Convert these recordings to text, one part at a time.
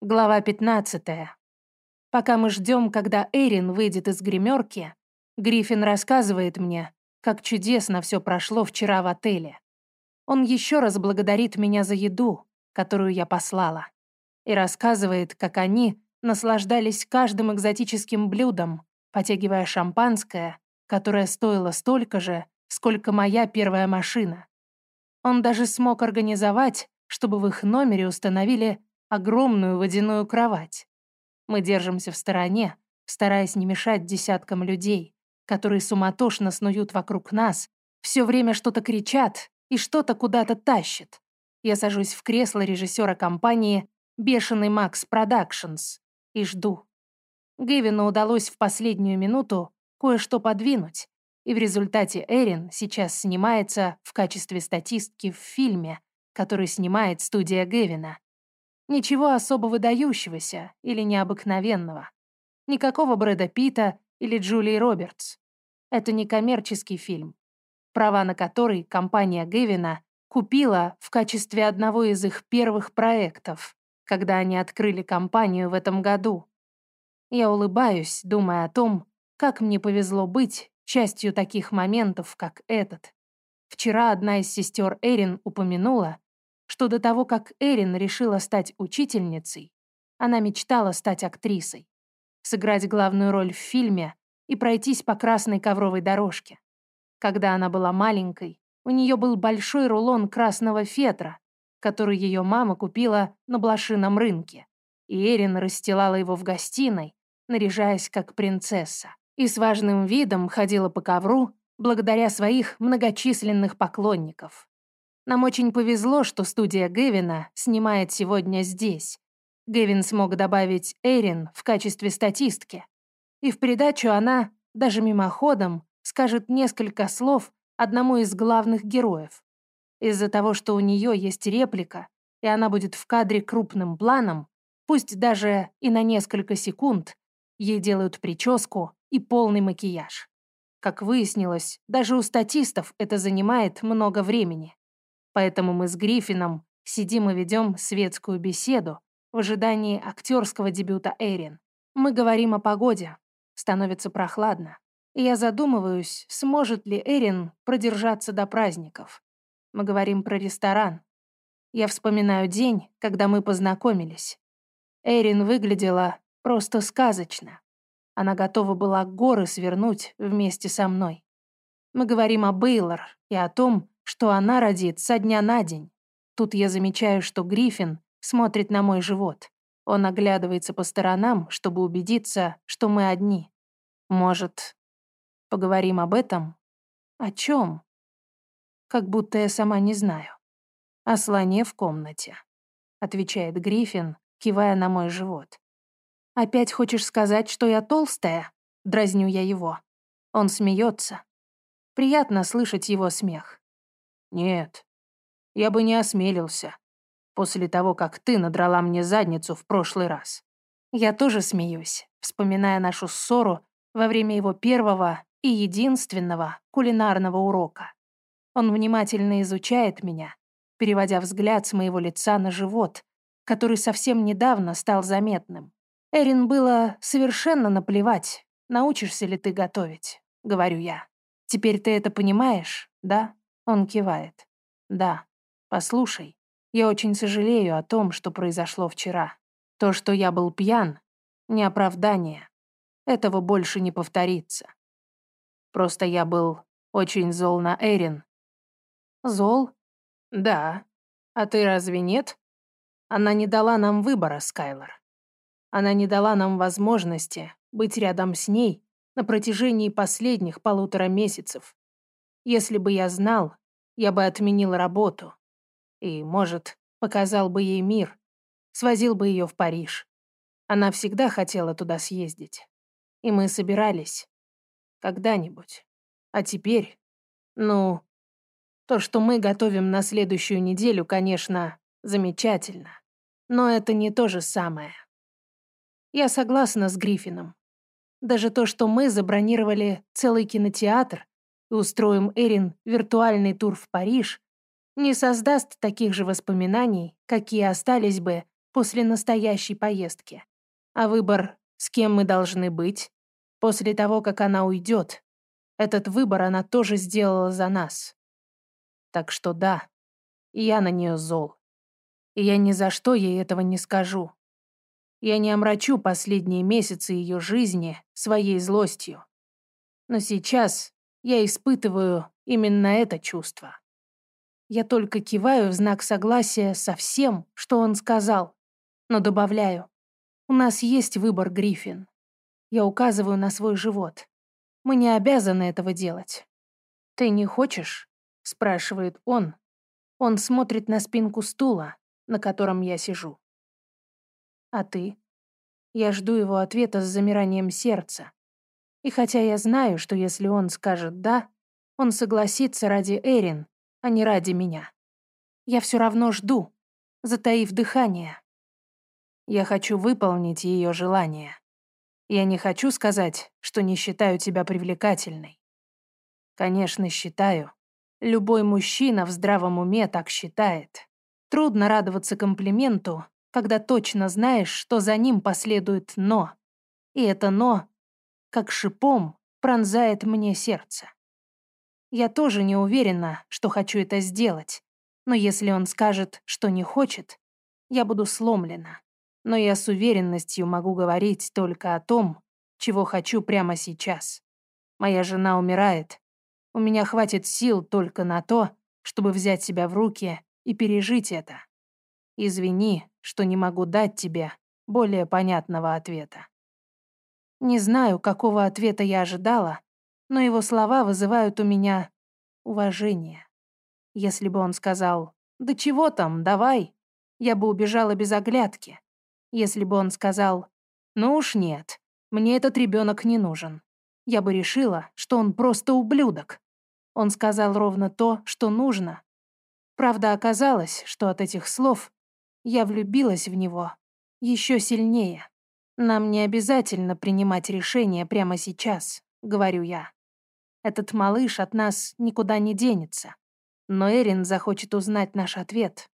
Глава 15. Пока мы ждем, когда Эрин выйдет из гримерки, Гриффин рассказывает мне, как чудесно все прошло вчера в отеле. Он еще раз благодарит меня за еду, которую я послала, и рассказывает, как они наслаждались каждым экзотическим блюдом, потягивая шампанское, которое стоило столько же, сколько моя первая машина. Он даже смог организовать, чтобы в их номере установили огромную водяную кровать. Мы держимся в стороне, стараясь не мешать десяткам людей, которые суматошно снуют вокруг нас, все время что-то кричат и что-то куда-то тащат. Я сажусь в кресло режиссера компании «Бешеный Макс Продакшнс» и жду. Гевину удалось в последнюю минуту кое-что подвинуть, и в результате Эрин сейчас снимается в качестве статистки в фильме, который снимает студия Гевина. Ничего особо выдающегося или необыкновенного. Никакого Брэда Питта или Джулии Робертс. Это не коммерческий фильм, права на который компания Гевина купила в качестве одного из их первых проектов, когда они открыли компанию в этом году. Я улыбаюсь, думая о том, как мне повезло быть частью таких моментов, как этот. Вчера одна из сестер Эрин упомянула, что до того, как Эрин решила стать учительницей, она мечтала стать актрисой, сыграть главную роль в фильме и пройтись по красной ковровой дорожке. Когда она была маленькой, у нее был большой рулон красного фетра, который ее мама купила на блошином рынке, и Эрин расстилала его в гостиной, наряжаясь как принцесса, и с важным видом ходила по ковру благодаря своих многочисленных поклонников. Нам очень повезло, что студия Гевина снимает сегодня здесь. Гевин смог добавить Эрин в качестве статистки. И в придачу она, даже мимоходом, скажет несколько слов одному из главных героев. Из-за того, что у нее есть реплика, и она будет в кадре крупным планом, пусть даже и на несколько секунд, ей делают прическу и полный макияж. Как выяснилось, даже у статистов это занимает много времени. Поэтому мы с Гриффином сидим и ведем светскую беседу в ожидании актерского дебюта Эрин. Мы говорим о погоде. Становится прохладно. И я задумываюсь, сможет ли Эрин продержаться до праздников. Мы говорим про ресторан. Я вспоминаю день, когда мы познакомились. Эрин выглядела просто сказочно. Она готова была горы свернуть вместе со мной. Мы говорим о Бейлор и о том, что она родит со дня на день. Тут я замечаю, что Гриффин смотрит на мой живот. Он оглядывается по сторонам, чтобы убедиться, что мы одни. Может, поговорим об этом? О чем? Как будто я сама не знаю. О слоне в комнате, отвечает Гриффин, кивая на мой живот. Опять хочешь сказать, что я толстая? Дразню я его. Он смеется. Приятно слышать его смех. Нет, я бы не осмелился. После того, как ты надрала мне задницу в прошлый раз. Я тоже смеюсь, вспоминая нашу ссору во время его первого и единственного кулинарного урока. Он внимательно изучает меня, переводя взгляд с моего лица на живот, который совсем недавно стал заметным. Эрин было совершенно наплевать, научишься ли ты готовить, говорю я. Теперь ты это понимаешь, да? Он кивает. «Да. Послушай, я очень сожалею о том, что произошло вчера. То, что я был пьян, не оправдание. Этого больше не повторится. Просто я был очень зол на Эрин». «Зол?» «Да. А ты разве нет? Она не дала нам выбора, Скайлор. Она не дала нам возможности быть рядом с ней на протяжении последних полутора месяцев. Если бы я знал, я бы отменил работу. И, может, показал бы ей мир, свозил бы ее в Париж. Она всегда хотела туда съездить. И мы собирались. Когда-нибудь. А теперь, ну, то, что мы готовим на следующую неделю, конечно, замечательно. Но это не то же самое. Я согласна с Гриффином. Даже то, что мы забронировали целый кинотеатр, и устроим Эрин виртуальный тур в Париж, не создаст таких же воспоминаний, какие остались бы, после настоящей поездки. А выбор, с кем мы должны быть, после того, как она уйдет, этот выбор она тоже сделала за нас. Так что да, я на нее зол. И я ни за что ей этого не скажу. Я не омрачу последние месяцы ее жизни своей злостью. Но сейчас я испытываю именно это чувство. Я только киваю в знак согласия со всем, что он сказал, но добавляю, у нас есть выбор, Гриффин. Я указываю на свой живот. Мы не обязаны этого делать. Ты не хочешь? спрашивает он. Он смотрит на спинку стула, на котором я сижу. А ты? Я жду его ответа с замиранием сердца. И хотя я знаю, что если он скажет «да», он согласится ради Эрин, а не ради меня. Я все равно жду, затаив дыхание. Я хочу выполнить ее желание. Я не хочу сказать, что не считаю тебя привлекательной. Конечно, считаю. Любой мужчина в здравом уме так считает. Трудно радоваться комплименту, когда точно знаешь, что за ним последует «но». И это «но», как шипом, пронзает мне сердце. Я тоже не уверена, что хочу это сделать, но если он скажет, что не хочет, я буду сломлена. Но я с уверенностью могу говорить только о том, чего хочу прямо сейчас. Моя жена умирает. У меня хватит сил только на то, чтобы взять себя в руки и пережить это. Извини, что не могу дать тебе более понятного ответа. Не знаю, какого ответа я ожидала, но его слова вызывают у меня уважение. Если бы он сказал «Да чего там, давай», я бы убежала без оглядки. Если бы он сказал «Ну уж нет, мне этот ребенок не нужен», я бы решила, что он просто ублюдок. Он сказал ровно то, что нужно. Правда, оказалось, что от этих слов я влюбилась в него еще сильнее. Нам не обязательно принимать решение прямо сейчас, говорю я. Этот малыш от нас никуда не денется. Но Эрин захочет узнать наш ответ,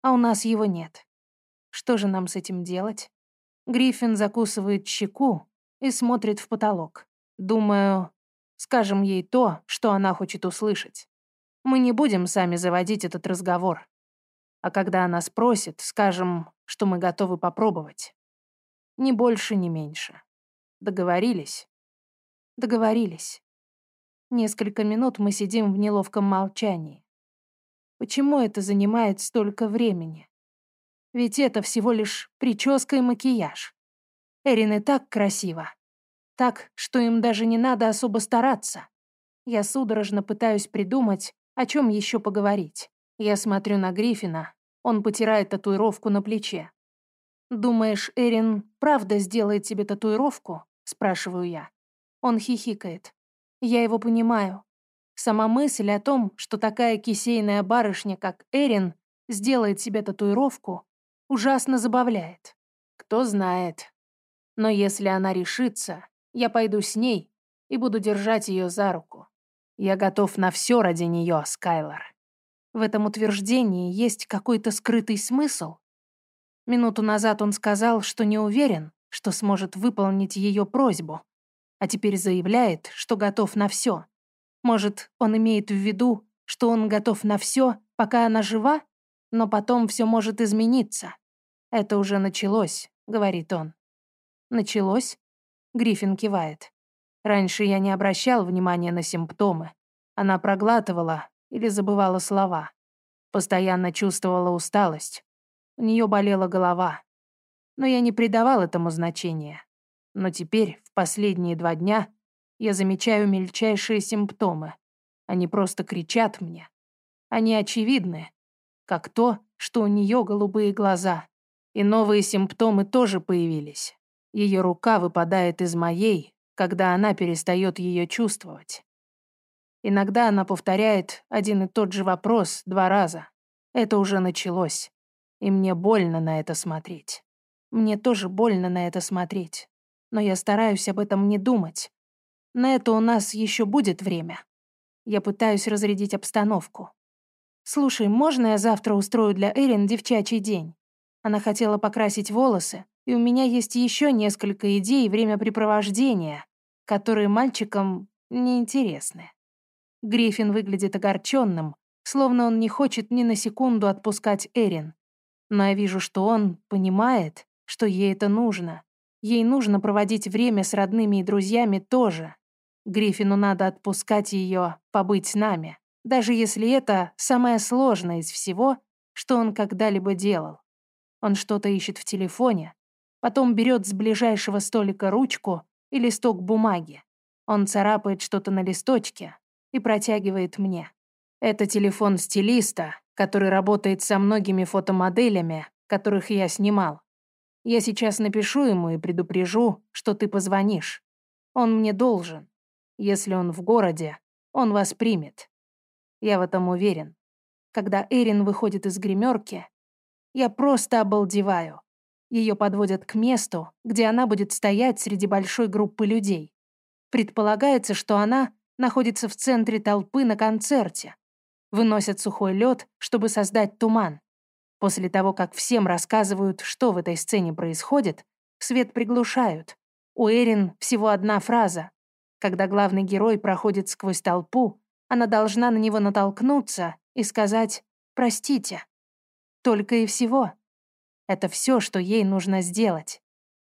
а у нас его нет. Что же нам с этим делать? Гриффин закусывает щеку и смотрит в потолок. Думаю, скажем ей то, что она хочет услышать. Мы не будем сами заводить этот разговор. А когда она спросит, скажем, что мы готовы попробовать. Ни больше, ни меньше. Договорились? Договорились. Несколько минут мы сидим в неловком молчании. Почему это занимает столько времени? Ведь это всего лишь прическа и макияж. Эрин и так красиво. Так, что им даже не надо особо стараться. Я судорожно пытаюсь придумать, о чем еще поговорить. Я смотрю на Гриффина, он потирает татуировку на плече. «Думаешь, Эрин правда сделает тебе татуировку?» – спрашиваю я. Он хихикает. Я его понимаю. Сама мысль о том, что такая кисейная барышня, как Эрин, сделает себе татуировку, ужасно забавляет. Кто знает. Но если она решится, я пойду с ней и буду держать ее за руку. Я готов на все ради нее, Скайлор. В этом утверждении есть какой-то скрытый смысл. Минуту назад он сказал, что не уверен, что сможет выполнить ее просьбу, а теперь заявляет, что готов на все. Может, он имеет в виду, что он готов на все, пока она жива? Но потом все может измениться. Это уже началось, говорит он. Началось? Гриффин кивает. Раньше я не обращал внимания на симптомы. Она проглатывала или забывала слова. Постоянно чувствовала усталость. У нее болела голова. Но я не придавал этому значения. Но теперь, в последние два дня, я замечаю мельчайшие симптомы. Они просто кричат мне. Они очевидны, как то, что у нее голубые глаза. И новые симптомы тоже появились. Ее рука выпадает из моей, когда она перестает ее чувствовать. Иногда она повторяет один и тот же вопрос два раза. Это уже началось. И мне больно на это смотреть. Мне тоже больно на это смотреть но я стараюсь об этом не думать. На это у нас еще будет время. Я пытаюсь разрядить обстановку. «Слушай, можно я завтра устрою для Эрин девчачий день? Она хотела покрасить волосы, и у меня есть еще несколько идей времяпрепровождения, которые мальчикам неинтересны. Гриффин выглядит огорченным, словно он не хочет ни на секунду отпускать Эрин. Но я вижу, что он понимает, что ей это нужно. Ей нужно проводить время с родными и друзьями тоже. Гриффину надо отпускать ее, побыть с нами, даже если это самое сложное из всего, что он когда-либо делал. Он что-то ищет в телефоне, потом берет с ближайшего столика ручку и листок бумаги. Он царапает что-то на листочке и протягивает мне. Это телефон стилиста, который работает со многими фотомоделями, которых я снимал. Я сейчас напишу ему и предупрежу, что ты позвонишь. Он мне должен. Если он в городе, он вас примет. Я в этом уверен. Когда Эрин выходит из гримерки, я просто обалдеваю. Ее подводят к месту, где она будет стоять среди большой группы людей. Предполагается, что она находится в центре толпы на концерте. Выносят сухой лед, чтобы создать туман. После того, как всем рассказывают, что в этой сцене происходит, свет приглушают. У Эрин всего одна фраза. Когда главный герой проходит сквозь толпу, она должна на него натолкнуться и сказать «простите». Только и всего. Это все, что ей нужно сделать.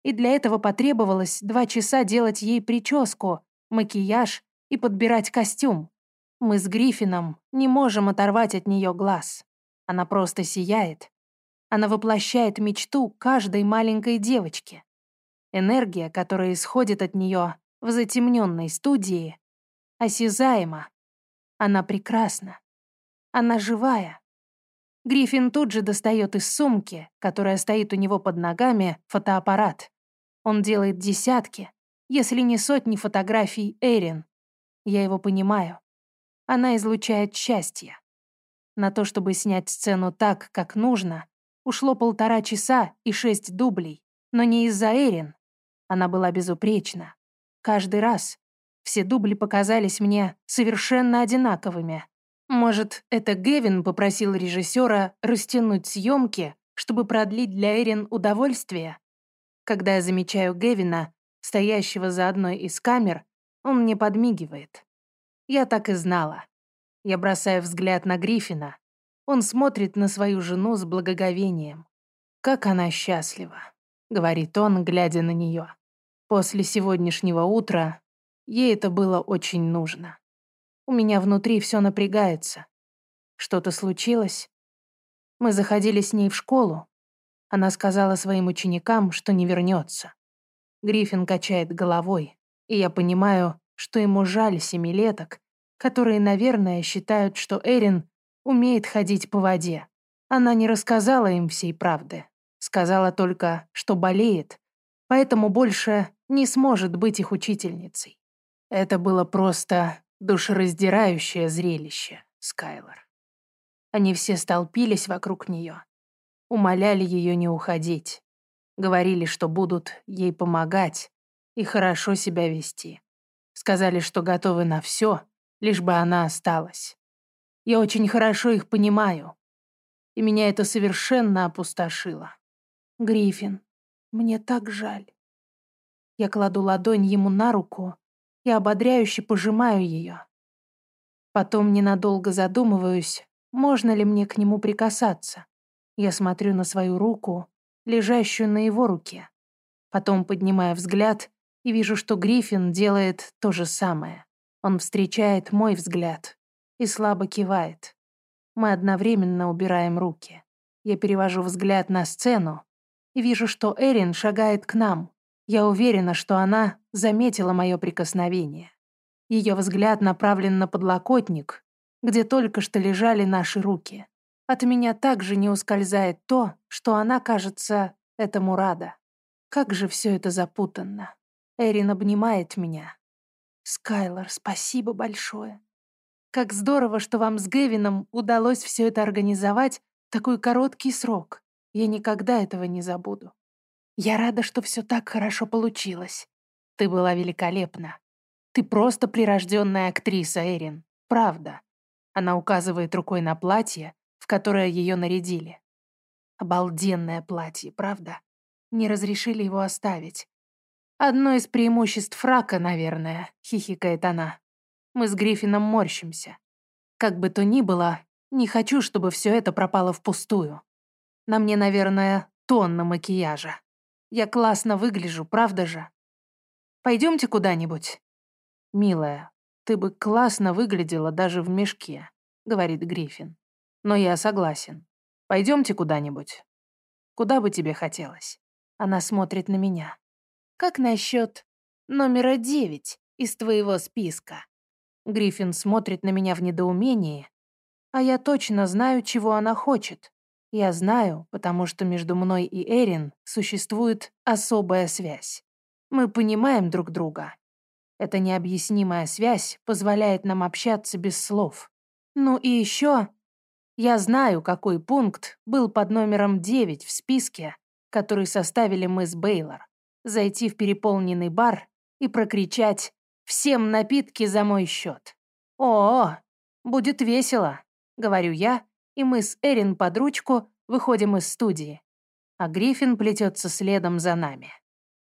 И для этого потребовалось два часа делать ей прическу, макияж и подбирать костюм. Мы с Гриффином не можем оторвать от нее глаз. Она просто сияет. Она воплощает мечту каждой маленькой девочки. Энергия, которая исходит от нее в затемненной студии, осязаема. Она прекрасна. Она живая. Гриффин тут же достает из сумки, которая стоит у него под ногами, фотоаппарат. Он делает десятки, если не сотни фотографий Эрин. Я его понимаю. Она излучает счастье. На то, чтобы снять сцену так, как нужно, ушло полтора часа и шесть дублей. Но не из-за Эрин. Она была безупречна. Каждый раз. Все дубли показались мне совершенно одинаковыми. Может, это Гевин попросил режиссера растянуть съемки, чтобы продлить для Эрин удовольствие? Когда я замечаю Гевина, стоящего за одной из камер, он мне подмигивает. Я так и знала. Я бросаю взгляд на Гриффина. Он смотрит на свою жену с благоговением. «Как она счастлива», — говорит он, глядя на нее. «После сегодняшнего утра ей это было очень нужно». У меня внутри все напрягается. Что-то случилось? Мы заходили с ней в школу. Она сказала своим ученикам, что не вернется. Гриффин качает головой, и я понимаю, что ему жаль семилеток, которые, наверное, считают, что Эрин умеет ходить по воде. Она не рассказала им всей правды. Сказала только, что болеет, поэтому больше не сможет быть их учительницей. Это было просто Душераздирающее зрелище, Скайлор. Они все столпились вокруг нее, умоляли ее не уходить, говорили, что будут ей помогать и хорошо себя вести. Сказали, что готовы на все, лишь бы она осталась. Я очень хорошо их понимаю, и меня это совершенно опустошило. Гриффин, мне так жаль. Я кладу ладонь ему на руку и ободряюще пожимаю ее. Потом ненадолго задумываюсь, можно ли мне к нему прикасаться. Я смотрю на свою руку, лежащую на его руке. Потом поднимаю взгляд и вижу, что Гриффин делает то же самое. Он встречает мой взгляд и слабо кивает. Мы одновременно убираем руки. Я перевожу взгляд на сцену и вижу, что Эрин шагает к нам. Я уверена, что она заметила мое прикосновение. Ее взгляд направлен на подлокотник, где только что лежали наши руки. От меня также не ускользает то, что она, кажется, этому рада. Как же все это запутанно. Эрин обнимает меня. «Скайлор, спасибо большое. Как здорово, что вам с Гевином удалось все это организовать в такой короткий срок. Я никогда этого не забуду. Я рада, что все так хорошо получилось. Ты была великолепна. Ты просто прирожденная актриса, Эрин. Правда. Она указывает рукой на платье, в которое ее нарядили. Обалденное платье, правда? Не разрешили его оставить. Одно из преимуществ фрака, наверное, хихикает она. Мы с Гриффином морщимся. Как бы то ни было, не хочу, чтобы все это пропало впустую. На мне, наверное, тонна макияжа. Я классно выгляжу, правда же? Пойдемте куда-нибудь. Милая, ты бы классно выглядела даже в мешке, говорит Гриффин. Но я согласен. Пойдемте куда-нибудь. Куда бы тебе хотелось? Она смотрит на меня. Как насчет номера девять из твоего списка? Гриффин смотрит на меня в недоумении, а я точно знаю, чего она хочет. Я знаю, потому что между мной и Эрин существует особая связь. Мы понимаем друг друга. Эта необъяснимая связь позволяет нам общаться без слов. Ну и еще я знаю, какой пункт был под номером 9 в списке, который составили мы с Бейлор. Зайти в переполненный бар и прокричать «Всем напитки за мой счет». «О, будет весело», — говорю я, и мы с Эрин под ручку выходим из студии, а Гриффин плетется следом за нами.